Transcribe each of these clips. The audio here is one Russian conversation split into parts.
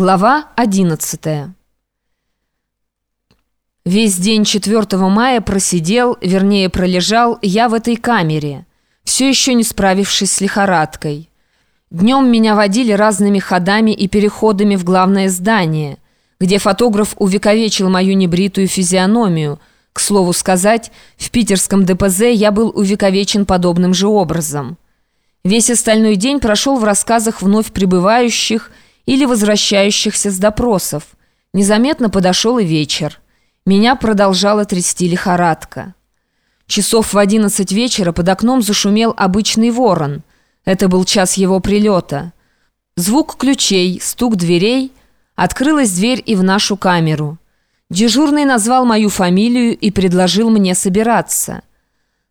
Глава 11 Весь день 4 мая просидел, вернее пролежал я в этой камере, все еще не справившись с лихорадкой. Днем меня водили разными ходами и переходами в главное здание, где фотограф увековечил мою небритую физиономию. К слову сказать, в питерском ДПЗ я был увековечен подобным же образом. Весь остальной день прошел в рассказах вновь прибывающих или возвращающихся с допросов. Незаметно подошел и вечер. Меня продолжала трясти лихорадка. Часов в одиннадцать вечера под окном зашумел обычный ворон. Это был час его прилета. Звук ключей, стук дверей. Открылась дверь и в нашу камеру. Дежурный назвал мою фамилию и предложил мне собираться.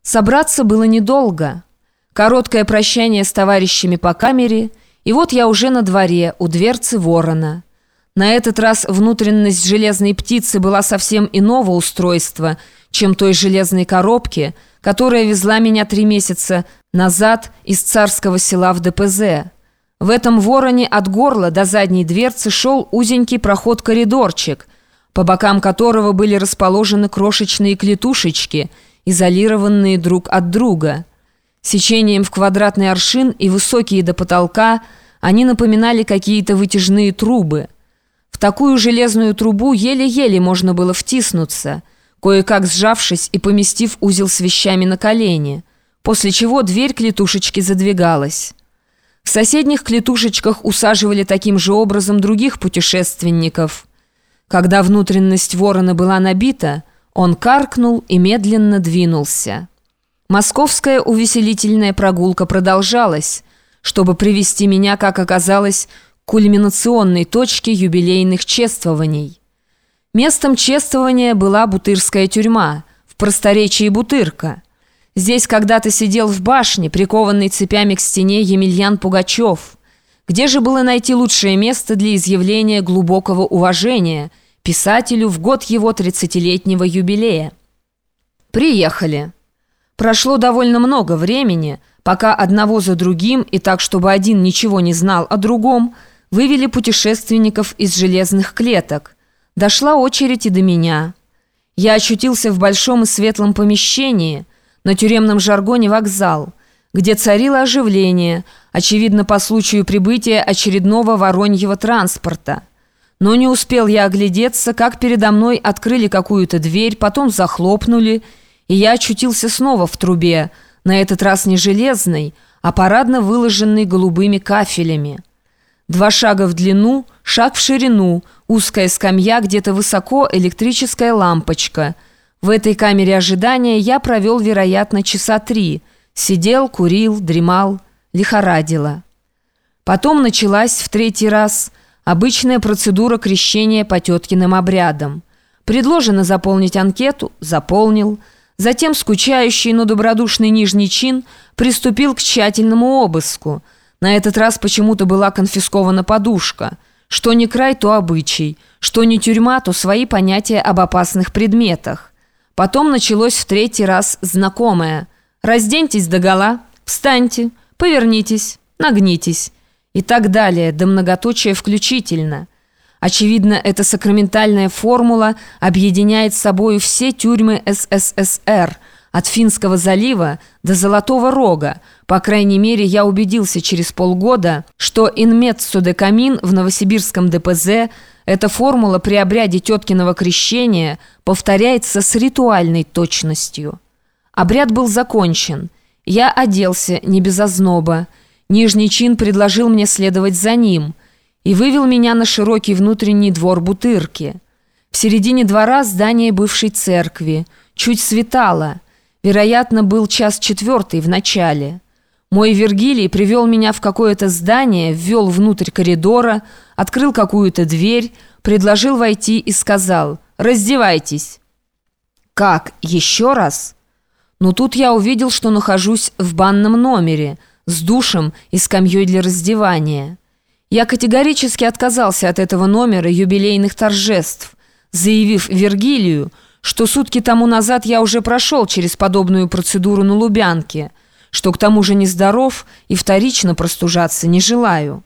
Собраться было недолго. Короткое прощание с товарищами по камере – и вот я уже на дворе, у дверцы ворона. На этот раз внутренность железной птицы была совсем иного устройства, чем той железной коробки, которая везла меня три месяца назад из царского села в ДПЗ. В этом вороне от горла до задней дверцы шел узенький проход-коридорчик, по бокам которого были расположены крошечные клетушечки, изолированные друг от друга. Сечением в квадратный аршин и высокие до потолка – они напоминали какие-то вытяжные трубы. В такую железную трубу еле-еле можно было втиснуться, кое-как сжавшись и поместив узел с вещами на колени, после чего дверь клетушечки задвигалась. В соседних клетушечках усаживали таким же образом других путешественников. Когда внутренность ворона была набита, он каркнул и медленно двинулся. Московская увеселительная прогулка продолжалась, чтобы привести меня, как оказалось, к кульминационной точке юбилейных чествований. Местом чествования была Бутырская тюрьма, в просторечии Бутырка. Здесь когда-то сидел в башне, прикованный цепями к стене Емельян Пугачев. Где же было найти лучшее место для изъявления глубокого уважения писателю в год его 30-летнего юбилея? Приехали. Прошло довольно много времени, пока одного за другим, и так, чтобы один ничего не знал о другом, вывели путешественников из железных клеток. Дошла очередь и до меня. Я очутился в большом и светлом помещении, на тюремном жаргоне вокзал, где царило оживление, очевидно, по случаю прибытия очередного вороньего транспорта. Но не успел я оглядеться, как передо мной открыли какую-то дверь, потом захлопнули, и я очутился снова в трубе, на этот раз не железный, а парадно выложенный голубыми кафелями. Два шага в длину, шаг в ширину, узкая скамья, где-то высоко электрическая лампочка. В этой камере ожидания я провел, вероятно, часа три. Сидел, курил, дремал, лихорадило. Потом началась в третий раз обычная процедура крещения по теткиным обрядам. Предложено заполнить анкету, заполнил – Затем скучающий, но добродушный нижний чин приступил к тщательному обыску. На этот раз почему-то была конфискована подушка. Что не край, то обычай. Что не тюрьма, то свои понятия об опасных предметах. Потом началось в третий раз знакомое. «Разденьтесь догола, встаньте, повернитесь, нагнитесь» и так далее, до многоточия включительно – Очевидно, эта сакраментальная формула объединяет с собой все тюрьмы СССР, от Финского залива до Золотого Рога. По крайней мере, я убедился через полгода, что инмеццо де камин в Новосибирском ДПЗ эта формула при обряде теткиного крещения повторяется с ритуальной точностью. Обряд был закончен. Я оделся не без озноба. Нижний чин предложил мне следовать за ним – и вывел меня на широкий внутренний двор Бутырки. В середине двора здание бывшей церкви. Чуть светало. Вероятно, был час четвертый в начале. Мой Вергилий привел меня в какое-то здание, ввел внутрь коридора, открыл какую-то дверь, предложил войти и сказал «Раздевайтесь». «Как? Еще раз?» Но тут я увидел, что нахожусь в банном номере с душем и скамьей для раздевания. Я категорически отказался от этого номера юбилейных торжеств, заявив Вергилию, что сутки тому назад я уже прошел через подобную процедуру на Лубянке, что к тому же нездоров и вторично простужаться не желаю.